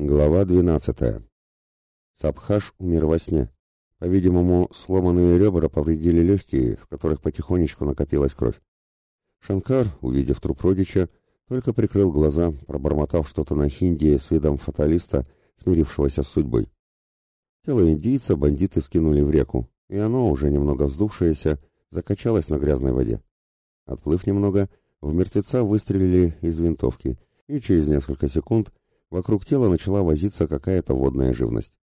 Глава 12. Сабхаш умер во сне. По-видимому, сломанные ребра повредили легкие, в которых потихонечку накопилась кровь. Шанкар, увидев труп родича, только прикрыл глаза, пробормотав что-то на хинди с видом фаталиста, смирившегося с судьбой. Тело индийца бандиты скинули в реку, и оно, уже немного вздувшееся, закачалось на грязной воде. Отплыв немного, в мертвеца выстрелили из винтовки, и через несколько секунд Вокруг тела начала возиться какая-то водная живность.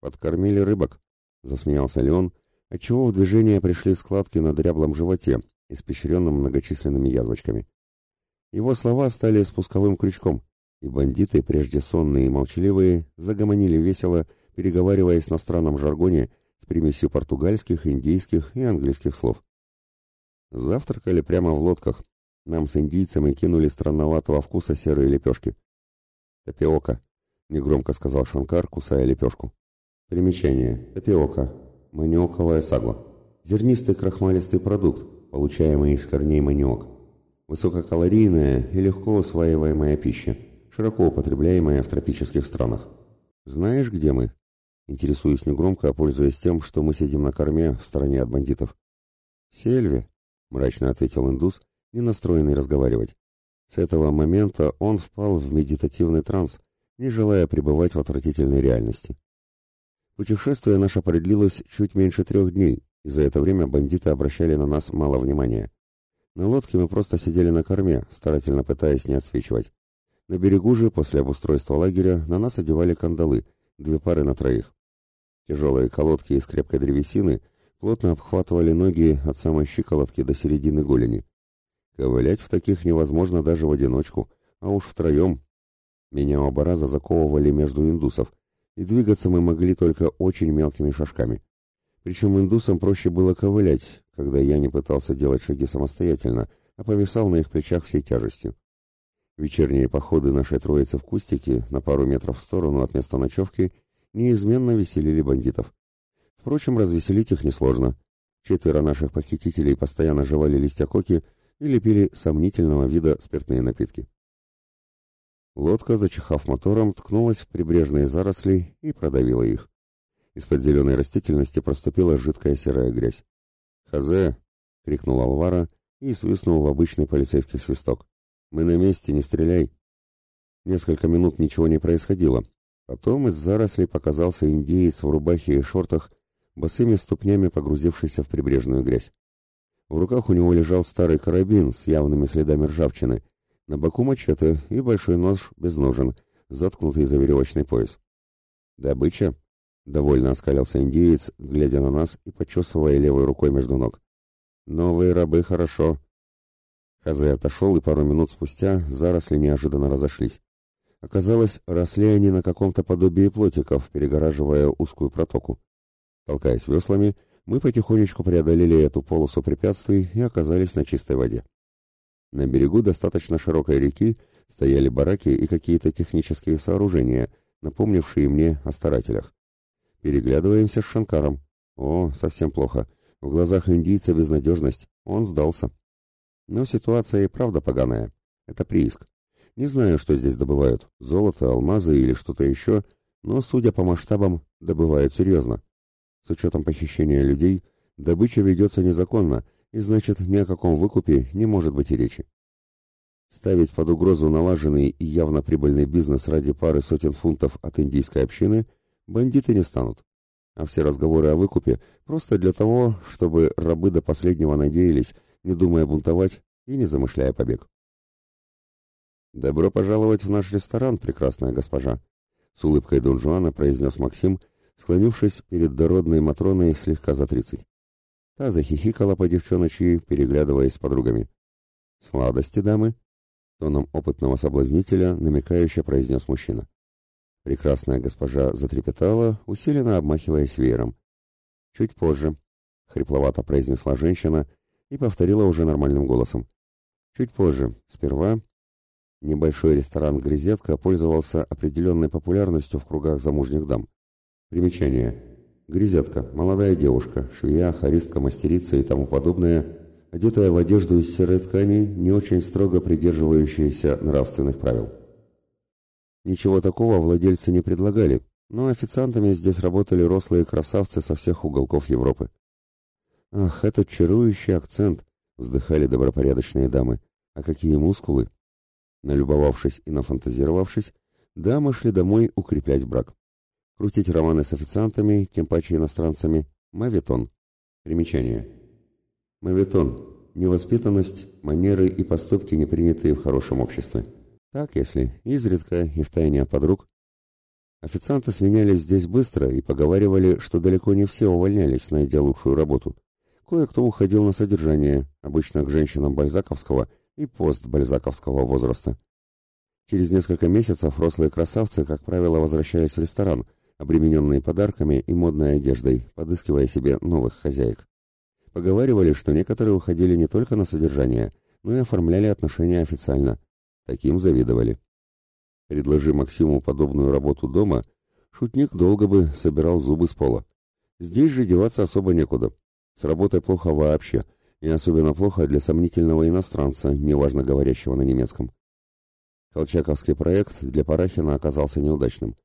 «Подкормили рыбок», — засмеялся Леон, отчего в движение пришли складки на дряблом животе, испещренном многочисленными язвочками. Его слова стали спусковым крючком, и бандиты, прежде сонные и молчаливые, загомонили весело, переговариваясь на странном жаргоне с примесью португальских, индейских и английских слов. Завтракали прямо в лодках. Нам с индийцами кинули странноватого вкуса серые лепешки. «Тапиока», — негромко сказал Шанкар, кусая лепешку. Примечание. Тапиока. Маниоковая сагва. Зернистый крахмалистый продукт, получаемый из корней маниок. Высококалорийная и легко усваиваемая пища, широко употребляемая в тропических странах. «Знаешь, где мы?» Интересуюсь негромко, пользуясь тем, что мы сидим на корме в стороне от бандитов. «В Сельве», — мрачно ответил индус, не настроенный разговаривать. С этого момента он впал в медитативный транс, не желая пребывать в отвратительной реальности. Путешествие наше продлилось чуть меньше трех дней, и за это время бандиты обращали на нас мало внимания. На лодке мы просто сидели на корме, старательно пытаясь не отсвечивать. На берегу же, после обустройства лагеря, на нас одевали кандалы, две пары на троих. Тяжелые колодки из крепкой древесины плотно обхватывали ноги от самой щиколотки до середины голени. Ковылять в таких невозможно даже в одиночку, а уж втроем. Меня оба раза заковывали между индусов, и двигаться мы могли только очень мелкими шажками. Причем индусам проще было ковылять, когда я не пытался делать шаги самостоятельно, а повисал на их плечах всей тяжестью. Вечерние походы нашей троицы в кустике на пару метров в сторону от места ночевки неизменно веселили бандитов. Впрочем, развеселить их несложно. Четверо наших похитителей постоянно жевали листья коки, или пили сомнительного вида спиртные напитки. Лодка, зачихав мотором, ткнулась в прибрежные заросли и продавила их. Из-под зеленой растительности проступила жидкая серая грязь. «Хазе!» — крикнул Алвара и свистнул в обычный полицейский свисток. «Мы на месте, не стреляй!» Несколько минут ничего не происходило. Потом из зарослей показался индеец в рубахе и шортах, босыми ступнями погрузившийся в прибрежную грязь. В руках у него лежал старый карабин с явными следами ржавчины, на боку мачете и большой нож без ножен, заткнутый за веревочный пояс. «Добыча?» — довольно оскалился индеец, глядя на нас и почесывая левой рукой между ног. «Новые рабы хорошо». Хазе отошел, и пару минут спустя заросли неожиданно разошлись. Оказалось, росли они на каком-то подобии плотиков, перегораживая узкую протоку. Толкаясь веслами, мы потихонечку преодолели эту полосу препятствий и оказались на чистой воде. На берегу достаточно широкой реки стояли бараки и какие-то технические сооружения, напомнившие мне о старателях. Переглядываемся с Шанкаром. О, совсем плохо. В глазах индийца безнадежность. Он сдался. Но ситуация и правда поганая. Это прииск. Не знаю, что здесь добывают. Золото, алмазы или что-то еще, но, судя по масштабам, добывают серьезно. С учетом похищения людей, добыча ведется незаконно, и значит, ни о каком выкупе не может быть и речи. Ставить под угрозу налаженный и явно прибыльный бизнес ради пары сотен фунтов от индийской общины бандиты не станут. А все разговоры о выкупе просто для того, чтобы рабы до последнего надеялись, не думая бунтовать и не замышляя побег. «Добро пожаловать в наш ресторан, прекрасная госпожа», — с улыбкой Дон Жуана произнес Максим, склонившись перед дородной Матроной слегка за тридцать. Та захихикала по девчоночи, переглядываясь с подругами. «Сладости, дамы!» — тоном опытного соблазнителя намекающе произнес мужчина. Прекрасная госпожа затрепетала, усиленно обмахиваясь веером. «Чуть позже», — хрипловато произнесла женщина и повторила уже нормальным голосом. «Чуть позже. Сперва...» Небольшой ресторан «Грезетка» пользовался определенной популярностью в кругах замужних дам. Примечание. Грязетка, молодая девушка, швея, харистка, мастерица и тому подобное, одетая в одежду из серой ткани, не очень строго придерживающаяся нравственных правил. Ничего такого владельцы не предлагали, но официантами здесь работали рослые красавцы со всех уголков Европы. «Ах, этот чарующий акцент!» — вздыхали добропорядочные дамы. «А какие мускулы!» Налюбовавшись и нафантазировавшись, дамы шли домой укреплять брак. Крутить романы с официантами, тем паче иностранцами — мавитон. Примечание. Мавитон — невоспитанность, манеры и поступки, не принятые в хорошем обществе. Так, если изредка и втайне от подруг. Официанты сменялись здесь быстро и поговаривали, что далеко не все увольнялись, найдя лучшую работу. Кое-кто уходил на содержание, обычно к женщинам бальзаковского и постбальзаковского возраста. Через несколько месяцев рослые красавцы, как правило, возвращались в ресторан, обремененные подарками и модной одеждой, подыскивая себе новых хозяек. Поговаривали, что некоторые уходили не только на содержание, но и оформляли отношения официально – Таким завидовали. Предложи Максиму подобную работу дома, шутник долго бы собирал зубы с пола. Здесь же деваться особо некуда. С работой плохо вообще, и особенно плохо для сомнительного иностранца, неважно говорящего на немецком. Колчаковский проект для Парахина оказался неудачным.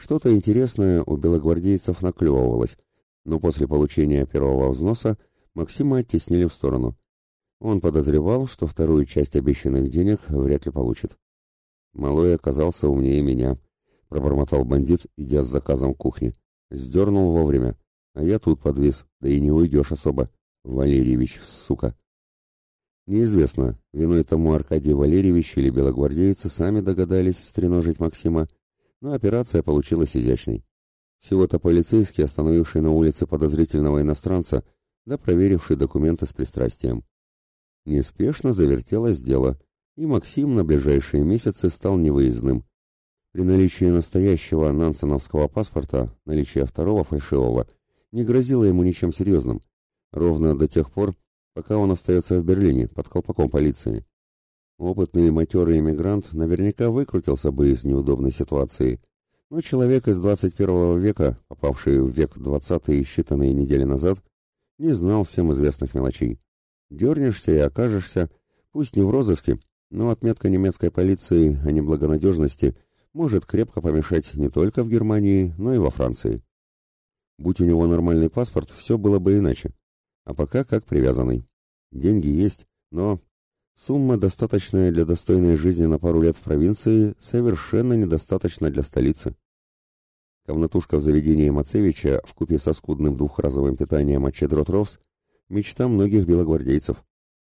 Что-то интересное у белогвардейцев наклевывалось, но после получения первого взноса Максима оттеснили в сторону. Он подозревал, что вторую часть обещанных денег вряд ли получит. Малой оказался умнее меня, пробормотал бандит, идя с заказом в кухне. Сдернул вовремя, а я тут подвис, да и не уйдешь особо. Валерьевич, сука. Неизвестно, виной тому Аркадий Валерьевич или белогвардейцы сами догадались стреножить Максима, но операция получилась изящной. Всего-то полицейский, остановивший на улице подозрительного иностранца, да проверивший документы с пристрастием. Неспешно завертелось дело, и Максим на ближайшие месяцы стал невыездным. При наличии настоящего нансеновского паспорта, наличие второго фальшивого, не грозило ему ничем серьезным, ровно до тех пор, пока он остается в Берлине под колпаком полиции. Опытный матерый иммигрант наверняка выкрутился бы из неудобной ситуации, но человек из 21 века, попавший в век 20 и считанные недели назад, не знал всем известных мелочей. Дернешься и окажешься, пусть не в розыске, но отметка немецкой полиции о неблагонадежности может крепко помешать не только в Германии, но и во Франции. Будь у него нормальный паспорт, все было бы иначе. А пока как привязанный. Деньги есть, но сумма, достаточная для достойной жизни на пару лет в провинции, совершенно недостаточна для столицы. Комнатушка в заведении Мацевича вкупе со скудным двухразовым питанием от Чедрот Ровс Мечта многих белогвардейцев.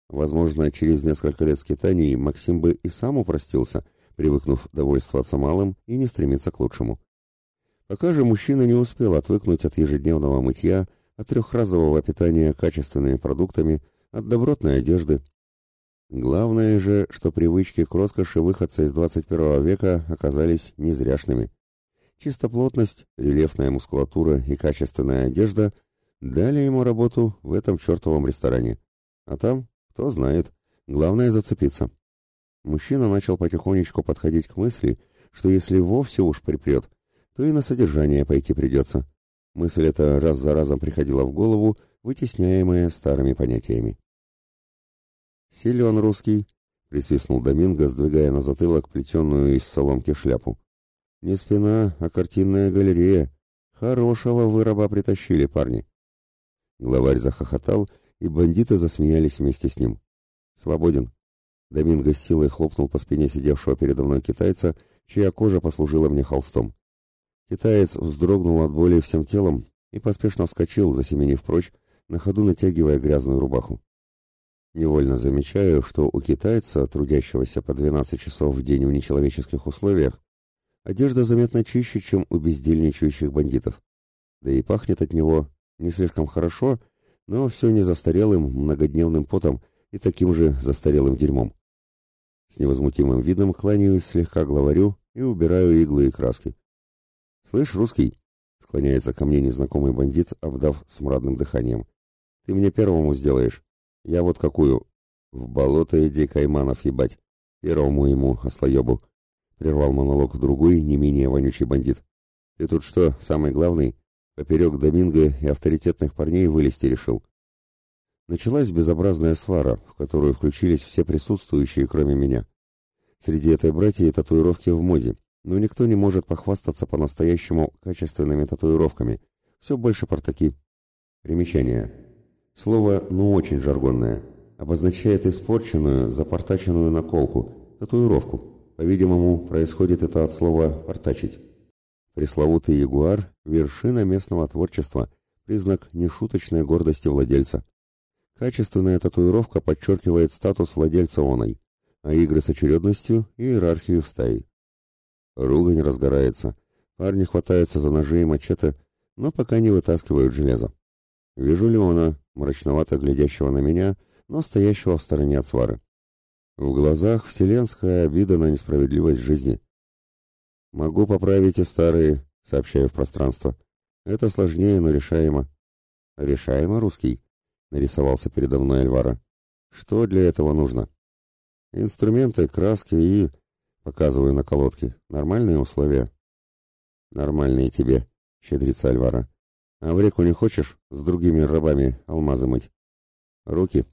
Возможно, через несколько лет скитаний Максим бы и сам упростился, привыкнув довольствоваться малым и не стремиться к лучшему. Пока же мужчина не успел отвыкнуть от ежедневного мытья, от трехразового питания качественными продуктами, от добротной одежды. Главное же, что привычки к роскоши выходца из 21 века оказались незряшными. Чистоплотность, рельефная мускулатура и качественная одежда – Дали ему работу в этом чертовом ресторане. А там, кто знает, главное зацепиться. Мужчина начал потихонечку подходить к мысли, что если вовсе уж припрет, то и на содержание пойти придется. Мысль эта раз за разом приходила в голову, вытесняемая старыми понятиями. «Силен русский», — присвистнул Доминго, сдвигая на затылок плетеную из соломки шляпу. «Не спина, а картинная галерея. Хорошего вы раба притащили, парни». Главарь захохотал, и бандиты засмеялись вместе с ним. «Свободен!» Доминго с силой хлопнул по спине сидевшего передо мной китайца, чья кожа послужила мне холстом. Китаец вздрогнул от боли всем телом и поспешно вскочил, засеменив прочь, на ходу натягивая грязную рубаху. Невольно замечаю, что у китайца, трудящегося по 12 часов в день в нечеловеческих условиях, одежда заметно чище, чем у бездельничающих бандитов. Да и пахнет от него не слишком хорошо, но все не застарелым многодневным потом и таким же застарелым дерьмом. С невозмутимым видом кланяюсь слегка главарю и убираю иглы и краски. «Слышь, русский!» — склоняется ко мне незнакомый бандит, обдав смрадным дыханием. «Ты мне первому сделаешь. Я вот какую. В болото иди, Кайманов, ебать. Первому ему, ослоебу!» — прервал монолог другой, не менее вонючий бандит. «Ты тут что, самый главный? Поперек Доминго и авторитетных парней вылезти решил. Началась безобразная свара, в которую включились все присутствующие, кроме меня. Среди этой братьи татуировки в моде, но никто не может похвастаться по-настоящему качественными татуировками. Все больше портаки. Примечание. Слово «ну» очень жаргонное. Обозначает испорченную, запортаченную наколку, татуировку. По-видимому, происходит это от слова «портачить». Пресловутый ягуар – вершина местного творчества, признак нешуточной гордости владельца. Качественная татуировка подчеркивает статус владельца оной, а игры с очередностью – иерархию в стае. Ругань разгорается, парни хватаются за ножи и мачете, но пока не вытаскивают железо. Вижу Леона, мрачновато глядящего на меня, но стоящего в стороне от свары. В глазах вселенская обида на несправедливость жизни. «Могу поправить и старые», — сообщаю в пространство. «Это сложнее, но решаемо». «Решаемо, русский?» — нарисовался передо мной Альвара. «Что для этого нужно?» «Инструменты, краски и...» — показываю на колодке. «Нормальные условия?» «Нормальные тебе», — щедрится Альвара. «А в реку не хочешь с другими рабами алмазы мыть?» «Руки»,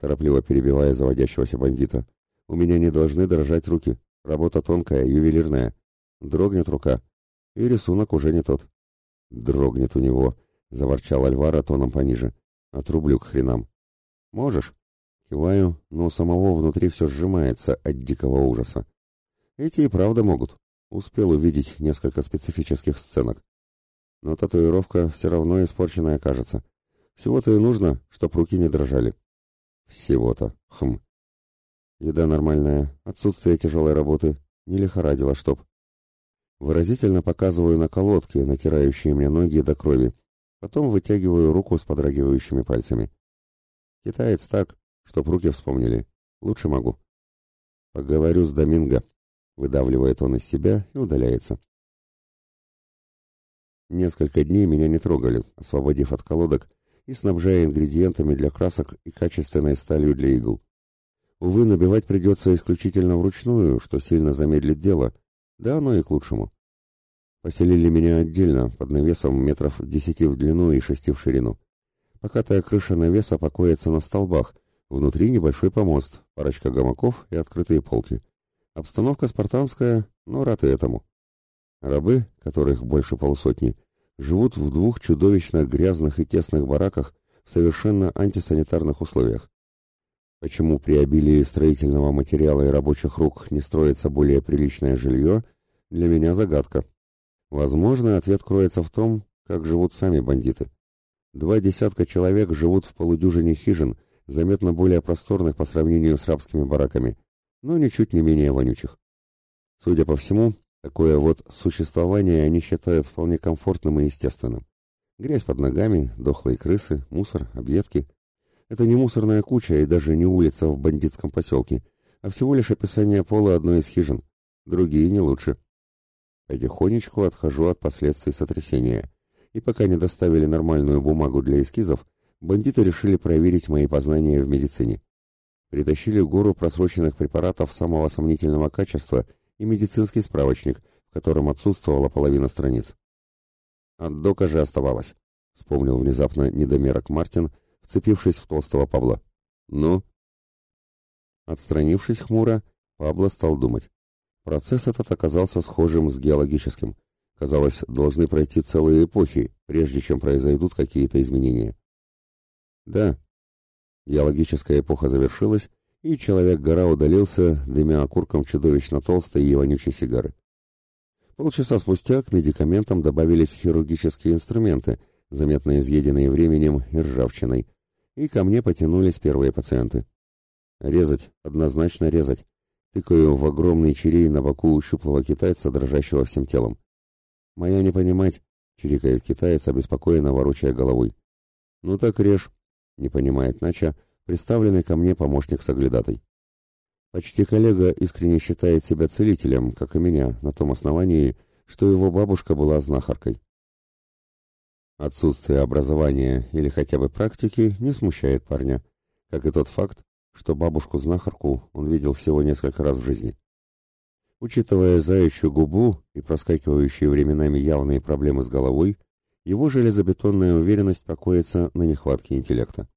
торопливо перебивая заводящегося бандита. «У меня не должны дрожать руки. Работа тонкая, ювелирная. Дрогнет рука. И рисунок уже не тот». «Дрогнет у него», — заворчал Альвара тоном пониже. «Отрублю к хренам». «Можешь?» Киваю, но самого внутри все сжимается от дикого ужаса. Эти и правда могут. Успел увидеть несколько специфических сценок. Но татуировка все равно испорченная кажется. Всего-то и нужно, чтоб руки не дрожали. Всего-то. Хм. Еда нормальная, отсутствие тяжелой работы, не лихорадило чтоб. Выразительно показываю на колодке, натирающие мне ноги до крови. Потом вытягиваю руку с подрагивающими пальцами. Китаец так, чтоб руки вспомнили. Лучше могу. Поговорю с Доминго. Выдавливает он из себя и удаляется. Несколько дней меня не трогали, освободив от колодок и снабжая ингредиентами для красок и качественной сталью для игл. Увы, набивать придется исключительно вручную, что сильно замедлит дело, да оно и к лучшему. Поселили меня отдельно, под навесом метров десяти в длину и шести в ширину. Покатая крыша навеса покоится на столбах, внутри небольшой помост, парочка гамаков и открытые полки. Обстановка спартанская, но рад и этому. Рабы, которых больше полусотни, живут в двух чудовищно грязных и тесных бараках в совершенно антисанитарных условиях. Почему при обилии строительного материала и рабочих рук не строится более приличное жилье, для меня загадка. Возможно, ответ кроется в том, как живут сами бандиты. Два десятка человек живут в полудюжине хижин, заметно более просторных по сравнению с рабскими бараками, но ничуть не менее вонючих. Судя по всему, Такое вот существование они считают вполне комфортным и естественным. Грязь под ногами, дохлые крысы, мусор, объедки. Это не мусорная куча и даже не улица в бандитском поселке, а всего лишь описание пола одной из хижин. Другие не лучше. Потихонечку отхожу от последствий сотрясения. И пока не доставили нормальную бумагу для эскизов, бандиты решили проверить мои познания в медицине. Притащили гору просроченных препаратов самого сомнительного качества – и медицинский справочник, в котором отсутствовала половина страниц. От дока же оставалось, вспомнил внезапно недомерок Мартин, вцепившись в толстого Павла. Ну? Отстранившись хмуро, Пабло стал думать. Процесс этот оказался схожим с геологическим. Казалось, должны пройти целые эпохи, прежде чем произойдут какие-то изменения. Да, геологическая эпоха завершилась, и Человек-гора удалился, дымя окурком чудовищно толстой и вонючей сигары. Полчаса спустя к медикаментам добавились хирургические инструменты, заметно изъеденные временем и ржавчиной, и ко мне потянулись первые пациенты. Резать, однозначно резать. Тыкаю в огромный черей на боку щуплого китайца, дрожащего всем телом. «Моя не понимать», — чирикает китаец, обеспокоенно ворочая головой. «Ну так режь», — не понимает Нача, представленный ко мне помощник соглядатой. Почти коллега искренне считает себя целителем, как и меня, на том основании, что его бабушка была знахаркой. Отсутствие образования или хотя бы практики не смущает парня, как и тот факт, что бабушку-знахарку он видел всего несколько раз в жизни. Учитывая заячью губу и проскакивающие временами явные проблемы с головой, его железобетонная уверенность покоится на нехватке интеллекта.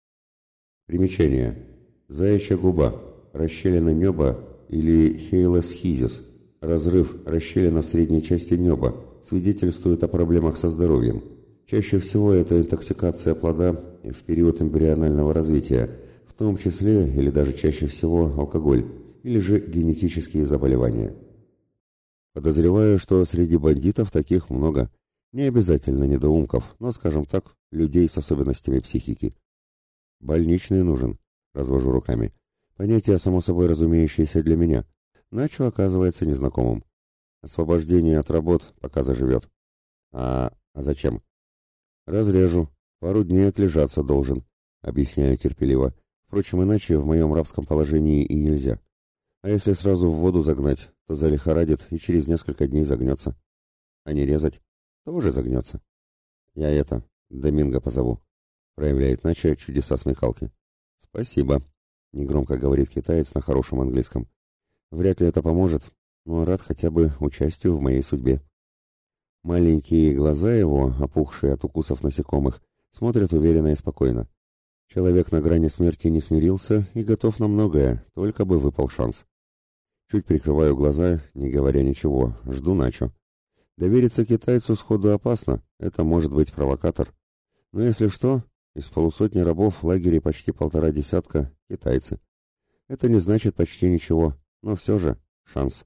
Примечание. Заячья губа, расщелина неба или хейлосхизис, Разрыв, расщелина в средней части неба, свидетельствует о проблемах со здоровьем. Чаще всего это интоксикация плода в период эмбрионального развития, в том числе или даже чаще всего алкоголь, или же генетические заболевания. Подозреваю, что среди бандитов таких много. Не обязательно недоумков, но, скажем так, людей с особенностями психики. Больничный нужен, развожу руками. Понятие, само собой разумеющееся для меня. Начо оказывается незнакомым. Освобождение от работ, пока заживет. А, а зачем? Разрежу. Пару дней отлежаться должен, объясняю терпеливо. Впрочем, иначе в моем рабском положении и нельзя. А если сразу в воду загнать, то залихорадит и через несколько дней загнется. А не резать, тоже загнется. Я это, Доминго позову. Проявляет Нача чудеса смекалки. Спасибо, негромко говорит китаец на хорошем английском. Вряд ли это поможет, но рад хотя бы участию в моей судьбе. Маленькие глаза его, опухшие от укусов насекомых, смотрят уверенно и спокойно. Человек на грани смерти не смирился и готов на многое, только бы выпал шанс. Чуть прикрываю глаза, не говоря ничего, жду Начо. Довериться китайцу сходу опасно, это может быть провокатор. Но если что, из полусотни рабов в лагере почти полтора десятка китайцы. Это не значит почти ничего, но все же шанс.